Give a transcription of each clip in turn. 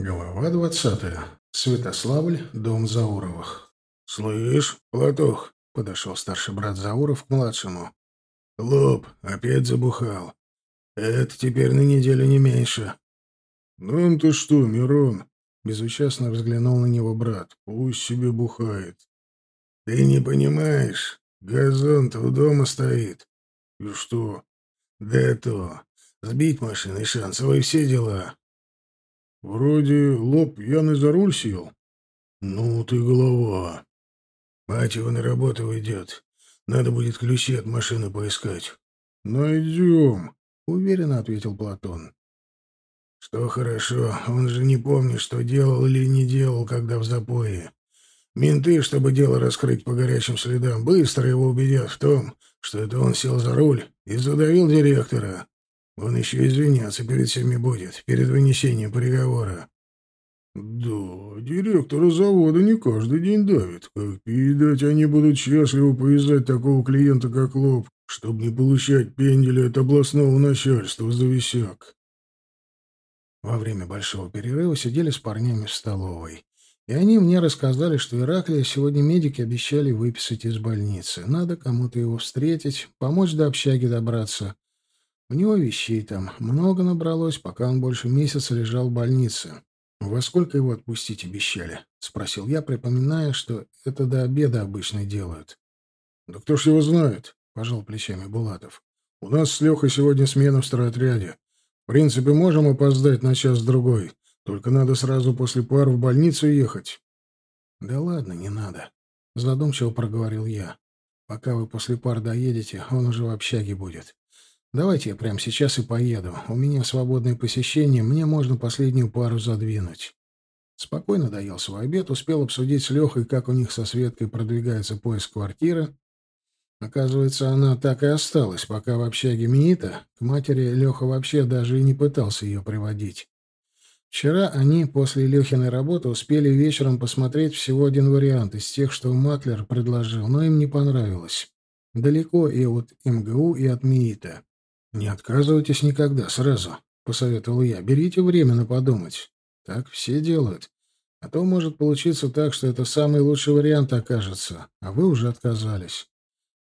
Глава двадцатая. Святославль, дом Зауровых. «Слышь, Платох!» — подошел старший брат Зауров к младшему. «Лоб, опять забухал. Это теперь на неделю не меньше». «Нам-то что, Мирон?» — безучастно взглянул на него брат. «Пусть себе бухает». «Ты не понимаешь, газон-то у дома стоит». «И что?» «Да то. Сбить машины шансовые все дела». Вроде лоб пьяный за руль сел. Ну ты голова. Мать его на работу уйдет. Надо будет ключи от машины поискать. Найдем, уверенно ответил Платон. Что хорошо, он же не помнит, что делал или не делал, когда в запое. Менты, чтобы дело раскрыть по горячим следам, быстро его убедят в том, что это он сел за руль и задавил директора. Он еще извиняться перед всеми будет, перед вынесением приговора. Да, директора завода не каждый день давит. Как передать, они будут счастливы повязать такого клиента, как Лоб, чтобы не получать пенделя от областного начальства за висяк. Во время большого перерыва сидели с парнями в столовой. И они мне рассказали, что Ираклия сегодня медики обещали выписать из больницы. Надо кому-то его встретить, помочь до общаги добраться. У него вещей там много набралось, пока он больше месяца лежал в больнице. «Во сколько его отпустить обещали?» — спросил я, припоминая, что это до обеда обычно делают. «Да кто ж его знает?» — пожал плечами Булатов. «У нас с Лехой сегодня смена в стройотряде. В принципе, можем опоздать на час-другой. Только надо сразу после пар в больницу ехать». «Да ладно, не надо», — задумчиво проговорил я. «Пока вы после пар доедете, он уже в общаге будет. Давайте я прямо сейчас и поеду. У меня свободное посещение, мне можно последнюю пару задвинуть. Спокойно доел свой обед, успел обсудить с Лехой, как у них со Светкой продвигается поиск квартиры. Оказывается, она так и осталась, пока в общаге Минита. К матери Леха вообще даже и не пытался ее приводить. Вчера они после Лехиной работы успели вечером посмотреть всего один вариант из тех, что Маклер предложил, но им не понравилось. Далеко и от МГУ, и от МИИТа. «Не отказывайтесь никогда, сразу», — посоветовал я. «Берите время на подумать. Так все делают. А то может получиться так, что это самый лучший вариант окажется, а вы уже отказались.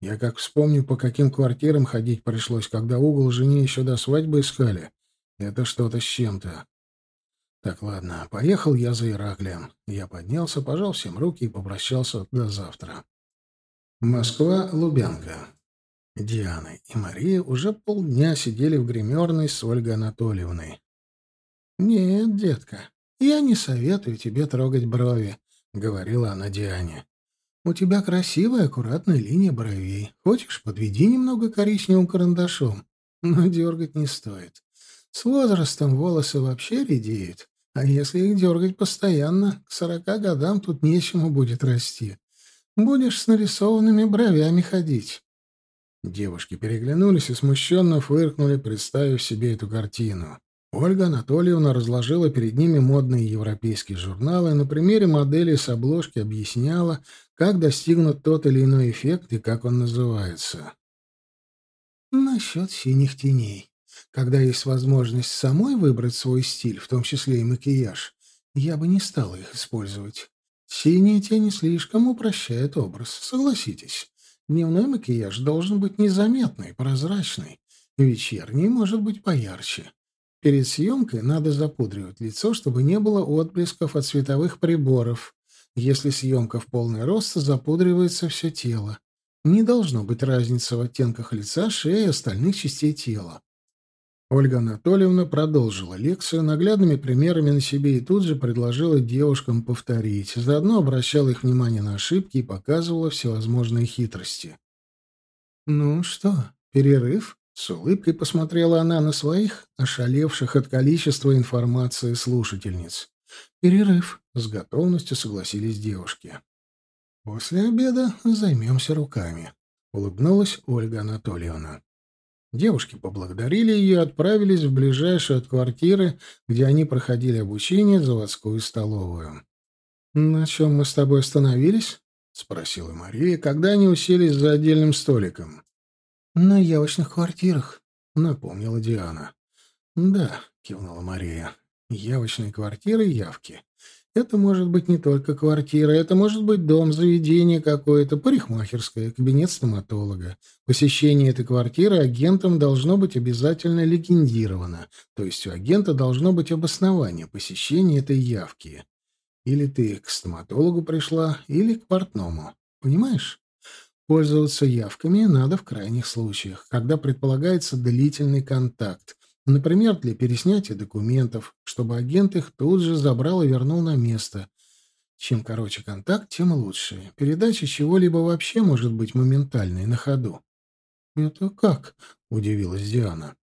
Я как вспомню, по каким квартирам ходить пришлось, когда угол жене еще до свадьбы искали. Это что-то с чем-то. Так, ладно, поехал я за Ираклием. Я поднялся, пожал всем руки и попрощался до завтра. Москва, Лубянка. Диана и Мария уже полдня сидели в гримерной с Ольгой Анатольевной. «Нет, детка, я не советую тебе трогать брови», — говорила она Диане. «У тебя красивая, аккуратная линия бровей. Хочешь, подведи немного коричневым карандашом. Но дергать не стоит. С возрастом волосы вообще редеют, а если их дергать постоянно, к сорока годам тут нечему будет расти. Будешь с нарисованными бровями ходить. Девушки переглянулись и смущенно фыркнули, представив себе эту картину. Ольга Анатольевна разложила перед ними модные европейские журналы, на примере модели с обложки объясняла, как достигнут тот или иной эффект и как он называется. Насчет синих теней. Когда есть возможность самой выбрать свой стиль, в том числе и макияж, я бы не стала их использовать. Синие тени слишком упрощают образ, согласитесь. Дневной макияж должен быть незаметный, прозрачный. Вечерний может быть поярче. Перед съемкой надо запудривать лицо, чтобы не было отблесков от световых приборов. Если съемка в полный рост, запудривается все тело. Не должно быть разницы в оттенках лица, шеи и остальных частей тела. Ольга Анатольевна продолжила лекцию наглядными примерами на себе и тут же предложила девушкам повторить. Заодно обращала их внимание на ошибки и показывала всевозможные хитрости. «Ну что, перерыв?» — с улыбкой посмотрела она на своих, ошалевших от количества информации слушательниц. «Перерыв», — с готовностью согласились девушки. «После обеда займемся руками», — улыбнулась Ольга Анатольевна. Девушки поблагодарили ее и отправились в ближайшую от квартиры, где они проходили обучение, заводскую столовую. «На чем мы с тобой остановились?» — спросила Мария, когда они уселись за отдельным столиком. «На явочных квартирах», — напомнила Диана. «Да», — кивнула Мария. Явочные квартиры, явки. Это может быть не только квартира, это может быть дом, заведение какое-то, парикмахерская, кабинет стоматолога. Посещение этой квартиры агентом должно быть обязательно легендировано, то есть у агента должно быть обоснование посещения этой явки. Или ты к стоматологу пришла, или к портному. Понимаешь? Пользоваться явками надо в крайних случаях, когда предполагается длительный контакт, Например, для переснятия документов, чтобы агент их тут же забрал и вернул на место. Чем короче контакт, тем лучше. Передача чего-либо вообще может быть моментальной, на ходу. «Это как?» — удивилась Диана.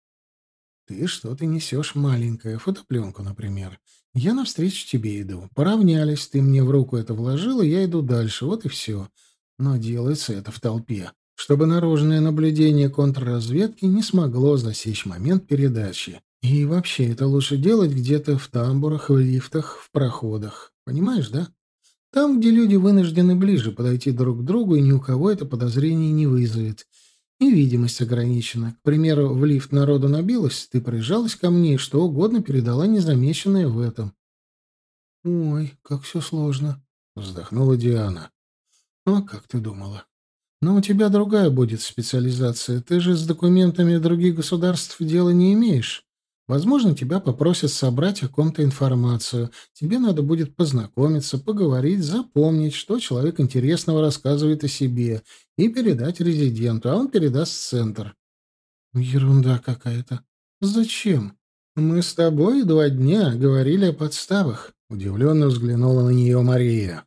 «Ты что-то несешь маленькое, фотопленку, например. Я навстречу тебе иду. Поравнялись, ты мне в руку это вложила, я иду дальше, вот и все. Но делается это в толпе чтобы наружное наблюдение контрразведки не смогло засечь момент передачи. И вообще, это лучше делать где-то в тамбурах, в лифтах, в проходах. Понимаешь, да? Там, где люди вынуждены ближе подойти друг к другу, и ни у кого это подозрение не вызовет. И видимость ограничена. К примеру, в лифт народу набилось, ты прижалась ко мне и что угодно передала незамеченное в этом. «Ой, как все сложно», — вздохнула Диана. «Ну, а как ты думала? Но у тебя другая будет специализация. Ты же с документами других государств дела не имеешь. Возможно, тебя попросят собрать о ком-то информацию. Тебе надо будет познакомиться, поговорить, запомнить, что человек интересного рассказывает о себе, и передать резиденту, а он передаст в центр. Ерунда какая-то. Зачем? Мы с тобой два дня говорили о подставах. Удивленно взглянула на нее Мария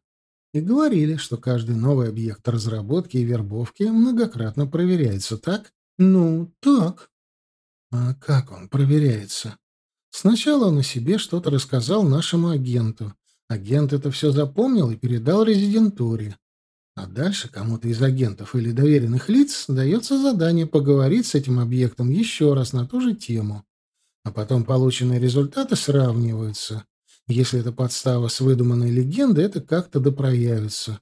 и говорили, что каждый новый объект разработки и вербовки многократно проверяется, так? Ну, так. А как он проверяется? Сначала он о себе что-то рассказал нашему агенту. Агент это все запомнил и передал резидентуре. А дальше кому-то из агентов или доверенных лиц дается задание поговорить с этим объектом еще раз на ту же тему. А потом полученные результаты сравниваются. Если это подстава с выдуманной легендой, это как-то допроявится.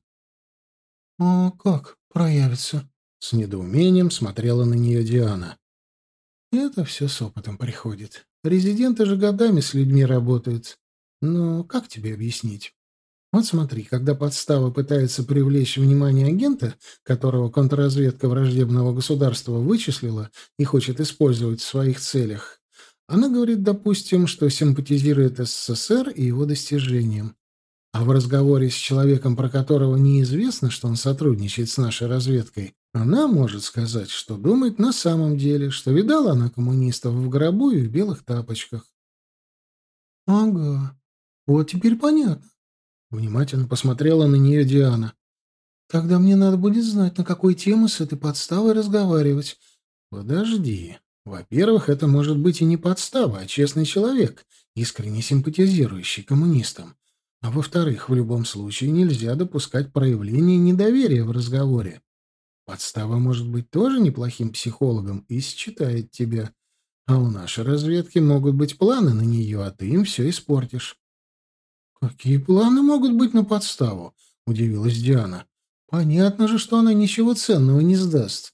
— А как проявится? — с недоумением смотрела на нее Диана. — Это все с опытом приходит. Резиденты же годами с людьми работают. Но как тебе объяснить? Вот смотри, когда подстава пытается привлечь внимание агента, которого контрразведка враждебного государства вычислила и хочет использовать в своих целях, она говорит, допустим, что симпатизирует СССР и его достижениям. А в разговоре с человеком, про которого неизвестно, что он сотрудничает с нашей разведкой, она может сказать, что думает на самом деле, что видала она коммунистов в гробу и в белых тапочках. «Ага, вот теперь понятно». Внимательно посмотрела на нее Диана. «Тогда мне надо будет знать, на какой тему с этой подставой разговаривать». «Подожди», во-первых, это может быть и не подстава, а честный человек, искренне симпатизирующий коммунистам. А во-вторых, в любом случае нельзя допускать проявления недоверия в разговоре. Подстава может быть тоже неплохим психологом и считает тебя. А у нашей разведки могут быть планы на нее, а ты им все испортишь. — Какие планы могут быть на подставу? — удивилась Диана. — Понятно же, что она ничего ценного не сдаст.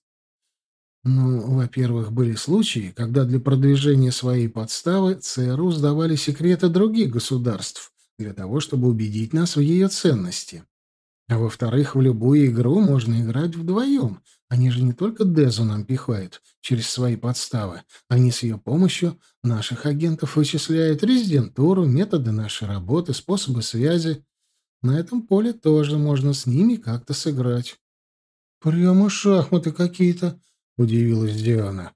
Ну, во-первых, были случаи, когда для продвижения своей подставы ЦРУ сдавали секреты других государств для того, чтобы убедить нас в ее ценности. А во-вторых, в любую игру можно играть вдвоем. Они же не только Дезу нам пихают через свои подставы. Они с ее помощью наших агентов вычисляют резидентуру, методы нашей работы, способы связи. На этом поле тоже можно с ними как-то сыграть. «Прямо шахматы какие-то», — удивилась Диана.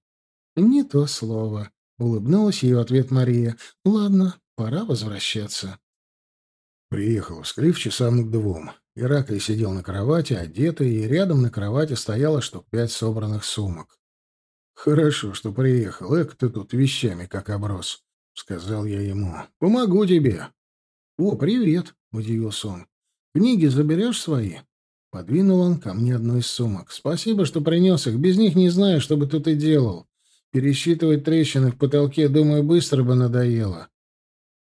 «Не то слово», — улыбнулась ее ответ Мария. «Ладно, пора возвращаться». Приехал в Склиф часам к двум. Ираклий сидел на кровати, одетый, и рядом на кровати стояло штук пять собранных сумок. «Хорошо, что приехал. Эк, ты тут вещами как оброс», — сказал я ему. «Помогу тебе». «О, привет», — удивился он. «Книги заберешь свои?» Подвинул он ко мне одну из сумок. «Спасибо, что принес их. Без них не знаю, что бы тут и делал. Пересчитывать трещины в потолке, думаю, быстро бы надоело».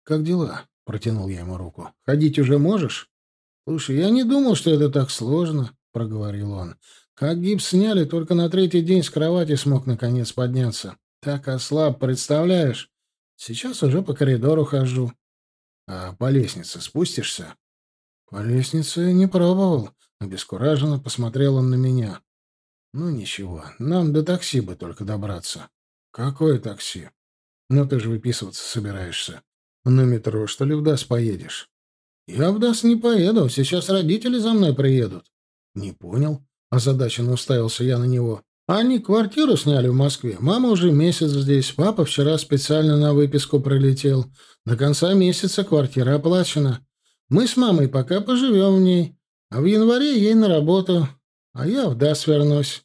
«Как дела?» — протянул я ему руку. «Ходить уже можешь?» «Слушай, я не думал, что это так сложно», — проговорил он. «Как гипс сняли, только на третий день с кровати смог наконец подняться. Так ослаб, представляешь? Сейчас уже по коридору хожу. А по лестнице спустишься? По лестнице не пробовал. Обескураженно посмотрел он на меня. Ну ничего, нам до такси бы только добраться. Какое такси? Ну ты же выписываться собираешься. На метро, что ли, в ДАС поедешь? Я в ДАС не поеду, сейчас родители за мной приедут. Не понял. Озадаченно уставился я на него. Они квартиру сняли в Москве. Мама уже месяц здесь. Папа вчера специально на выписку пролетел. До конца месяца квартира оплачена. Мы с мамой пока поживем в ней. А в январе ей на работу. А я в ДАС вернусь.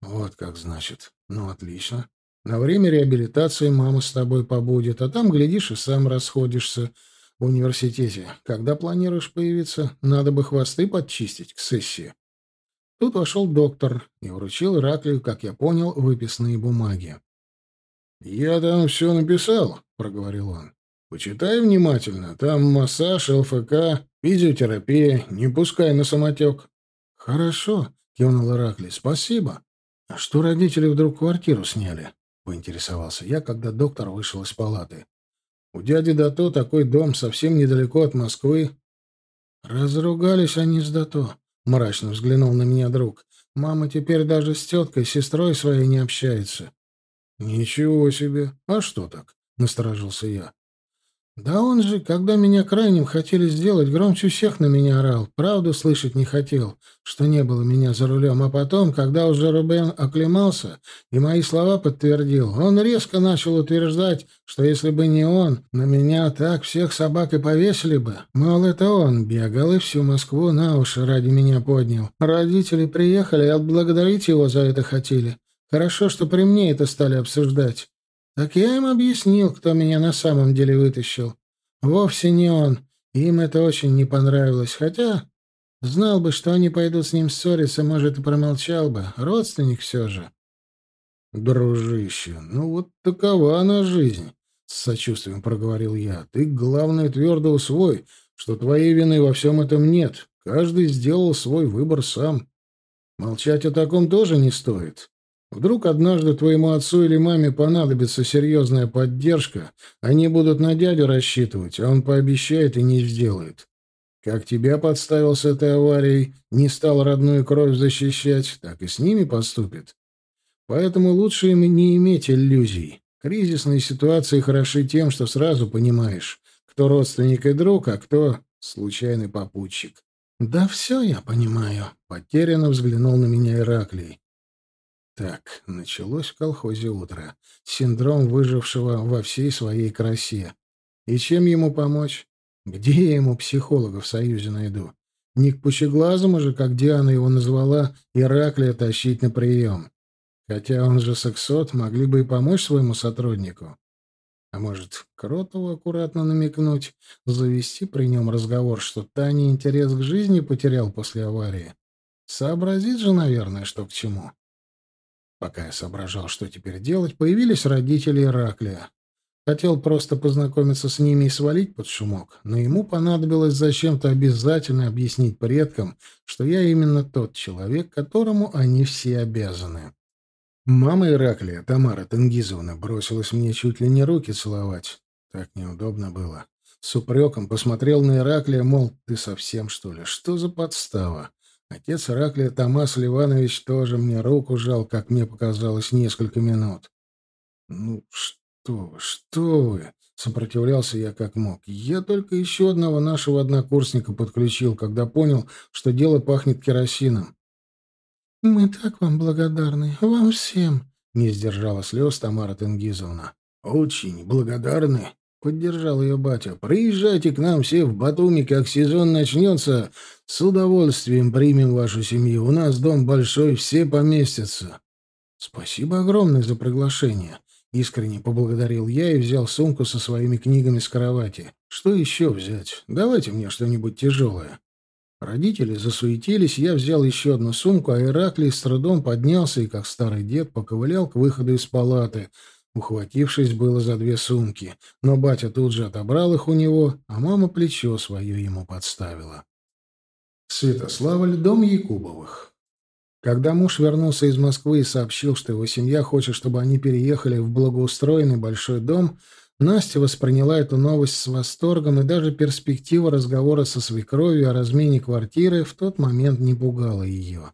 Вот как значит. Ну, отлично. На время реабилитации мама с тобой побудет, а там, глядишь, и сам расходишься в университете. Когда планируешь появиться? Надо бы хвосты подчистить к сессии. Тут вошел доктор и вручил Ираклию, как я понял, выписные бумаги. «Я там все написал», — проговорил он. «Почитай внимательно. Там массаж, ЛФК, физиотерапия. Не пускай на самотек». «Хорошо», — кивнул Ираклий. «Спасибо. А что родители вдруг квартиру сняли?» — поинтересовался я, когда доктор вышел из палаты. «У дяди Дато такой дом совсем недалеко от Москвы». «Разругались они с Дато», Мрачно взглянул на меня друг. Мама теперь даже с теткой, сестрой своей не общается. Ничего себе. А что так? Насторожился я. Да он же, когда меня крайним хотели сделать, громче всех на меня орал. Правду слышать не хотел, что не было меня за рулем. А потом, когда уже Рубен оклемался и мои слова подтвердил, он резко начал утверждать, что если бы не он, на меня так всех собак и повесили бы. Мол, это он бегал и всю Москву на уши ради меня поднял. Родители приехали и отблагодарить его за это хотели. Хорошо, что при мне это стали обсуждать. Так я им объяснил, кто меня на самом деле вытащил. Вовсе не он. Им это очень не понравилось. Хотя знал бы, что они пойдут с ним ссориться, может, и промолчал бы. Родственник все же. «Дружище, ну вот такова она жизнь», — с сочувствием проговорил я. «Ты, главное, твердо усвой, что твоей вины во всем этом нет. Каждый сделал свой выбор сам. Молчать о таком тоже не стоит. Вдруг однажды твоему отцу или маме понадобится серьезная поддержка, они будут на дядю рассчитывать, а он пообещает и не сделает. Как тебя подставил с этой аварией, не стал родную кровь защищать, так и с ними поступит. Поэтому лучше им не иметь иллюзий. Кризисные ситуации хороши тем, что сразу понимаешь, кто родственник и друг, а кто случайный попутчик. «Да все я понимаю», — потерянно взглянул на меня Ираклий. Так, началось в колхозе утро. Синдром выжившего во всей своей красе. И чем ему помочь? Где я ему психолога в Союзе найду? Не к пучеглазому же, как Диана его назвала, Ираклия тащить на прием. Хотя он же сексот, могли бы и помочь своему сотруднику. А может, Кротову аккуратно намекнуть, завести при нем разговор, что Таня интерес к жизни потерял после аварии. Сообразит же, наверное, что к чему. Пока я соображал, что теперь делать, появились родители Ираклия. Хотел просто познакомиться с ними и свалить под шумок, но ему понадобилось зачем-то обязательно объяснить предкам, что я именно тот человек, которому они все обязаны. Мама Ираклия, Тамара Тенгизовна, бросилась мне чуть ли не руки целовать. Так неудобно было. С упреком посмотрел на Ираклия, мол, ты совсем, что ли? Что за подстава? Отец Ираклия Томас Ливанович тоже мне руку жал, как мне показалось, несколько минут. «Ну, что вы, что вы!» — сопротивлялся я как мог. «Я только еще одного нашего однокурсника подключил, когда понял, что дело пахнет керосином». «Мы так вам благодарны, вам всем!» — не сдержала слез Тамара Тенгизовна. «Очень благодарны!» — поддержал ее батя. «Приезжайте к нам все в Батуми, как сезон начнется. С удовольствием примем вашу семью. У нас дом большой, все поместятся». «Спасибо огромное за приглашение», — искренне поблагодарил я и взял сумку со своими книгами с кровати. «Что еще взять? Давайте мне что-нибудь тяжелое». Родители засуетились, я взял еще одну сумку, а Ираклий с трудом поднялся и, как старый дед, поковылял к выходу из палаты — ухватившись было за две сумки, но батя тут же отобрал их у него, а мама плечо свое ему подставила. Святославль, дом Якубовых. Когда муж вернулся из Москвы и сообщил, что его семья хочет, чтобы они переехали в благоустроенный большой дом, Настя восприняла эту новость с восторгом, и даже перспектива разговора со свекровью о размене квартиры в тот момент не пугала ее.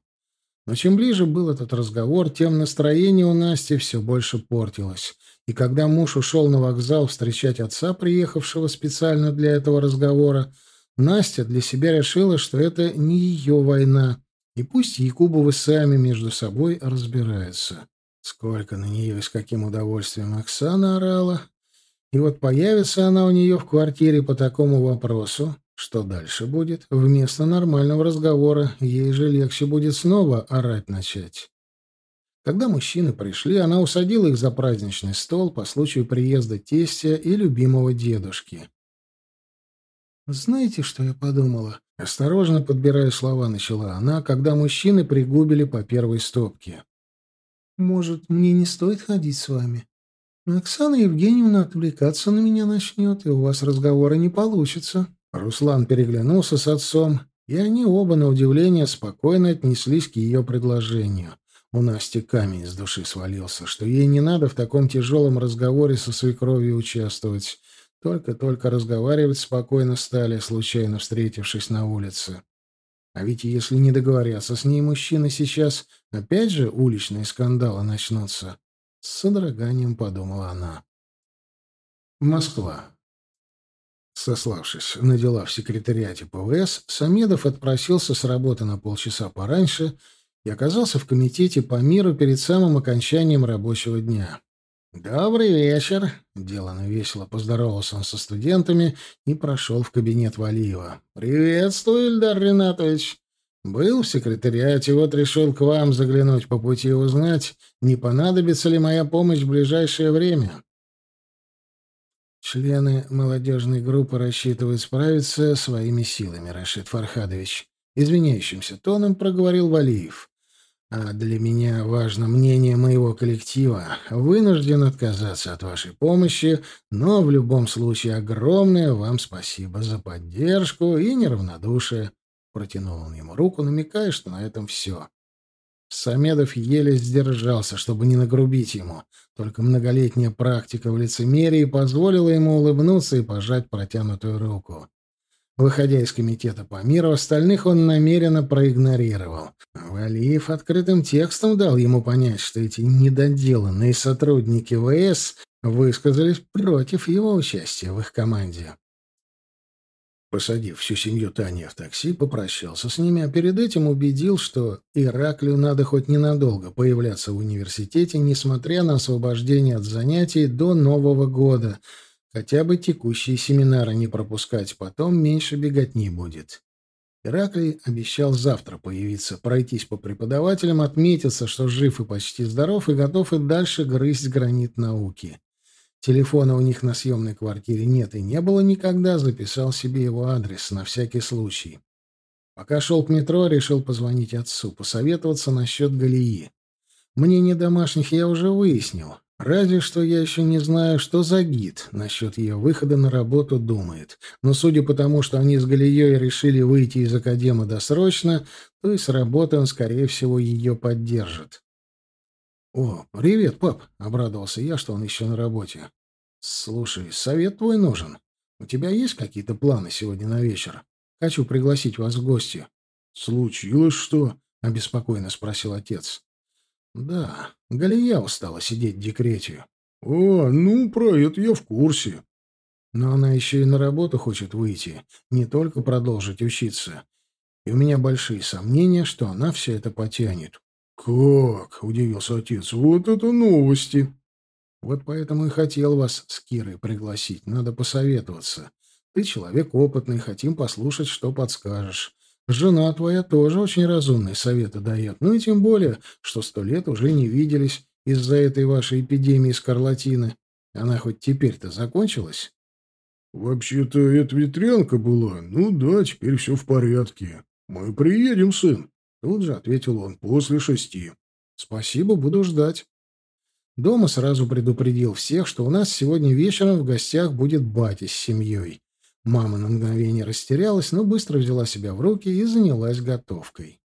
Но чем ближе был этот разговор, тем настроение у Насти все больше портилось. И когда муж ушел на вокзал встречать отца, приехавшего специально для этого разговора, Настя для себя решила, что это не ее война, и пусть Якубовы сами между собой разбираются. Сколько на нее и с каким удовольствием Оксана орала. И вот появится она у нее в квартире по такому вопросу, что дальше будет? Вместо нормального разговора ей же легче будет снова орать начать. Когда мужчины пришли, она усадила их за праздничный стол по случаю приезда тестя и любимого дедушки. «Знаете, что я подумала?» Осторожно подбирая слова, начала она, когда мужчины пригубили по первой стопке. «Может, мне не стоит ходить с вами? Оксана Евгеньевна отвлекаться на меня начнет, и у вас разговора не получится». Руслан переглянулся с отцом, и они оба, на удивление, спокойно отнеслись к ее предложению. У Насти камень с души свалился, что ей не надо в таком тяжелом разговоре со свекровью участвовать. Только-только разговаривать спокойно стали, случайно встретившись на улице. А ведь если не договорятся с ней мужчины сейчас, опять же уличные скандалы начнутся. С содроганием подумала она. Москва. Сославшись на дела в секретариате ПВС, Самедов отпросился с работы на полчаса пораньше и оказался в комитете по миру перед самым окончанием рабочего дня. «Добрый вечер!» — делано весело поздоровался он со студентами и прошел в кабинет Валиева. «Приветствую, Ильдар Ринатович! Был в секретариате, вот решил к вам заглянуть по пути и узнать, не понадобится ли моя помощь в ближайшее время». Члены молодежной группы рассчитывают справиться своими силами, Рашид Фархадович. Извиняющимся тоном проговорил Валиев. А для меня важно мнение моего коллектива. Вынужден отказаться от вашей помощи, но в любом случае огромное вам спасибо за поддержку и неравнодушие. Протянул он ему руку, намекая, что на этом все. Самедов еле сдержался, чтобы не нагрубить ему. Только многолетняя практика в лицемерии позволила ему улыбнуться и пожать протянутую руку. Выходя из комитета по миру, остальных он намеренно проигнорировал. Валиев открытым текстом дал ему понять, что эти недоделанные сотрудники ВС высказались против его участия в их команде. Посадив всю семью Тани в такси, попрощался с ними, а перед этим убедил, что Ираклию надо хоть ненадолго появляться в университете, несмотря на освобождение от занятий до Нового года, хотя бы текущие семинары не пропускать, потом меньше беготни будет. Ираклий обещал завтра появиться, пройтись по преподавателям, отметиться, что жив и почти здоров, и готов и дальше грызть гранит науки. Телефона у них на съемной квартире нет и не было никогда, записал себе его адрес на всякий случай. Пока шел к метро, решил позвонить отцу, посоветоваться насчет Галии. Мнение домашних я уже выяснил. Разве что я еще не знаю, что за гид насчет ее выхода на работу думает. Но судя по тому, что они с Галией решили выйти из академии досрочно, то и с работы он, скорее всего, ее поддержит. «О, привет, пап!» — обрадовался я, что он еще на работе. «Слушай, совет твой нужен. У тебя есть какие-то планы сегодня на вечер? Хочу пригласить вас в гости». «Случилось что?» — обеспокоенно спросил отец. «Да, Галия устала сидеть в декрете». «А, ну, про это я в курсе». «Но она еще и на работу хочет выйти, не только продолжить учиться. И у меня большие сомнения, что она все это потянет. «Как?» — удивился отец. «Вот это новости!» «Вот поэтому и хотел вас с Кирой пригласить. Надо посоветоваться. Ты человек опытный, хотим послушать, что подскажешь. Жена твоя тоже очень разумные советы дает. Ну и тем более, что сто лет уже не виделись из-за этой вашей эпидемии скарлатины. Она хоть теперь-то закончилась?» «Вообще-то это ветрянка была. Ну да, теперь все в порядке. Мы приедем, сын». Тут же ответил он после шести. «Спасибо, буду ждать». Дома сразу предупредил всех, что у нас сегодня вечером в гостях будет батя с семьей. Мама на мгновение растерялась, но быстро взяла себя в руки и занялась готовкой.